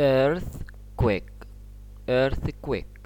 earthquake. Earthquake.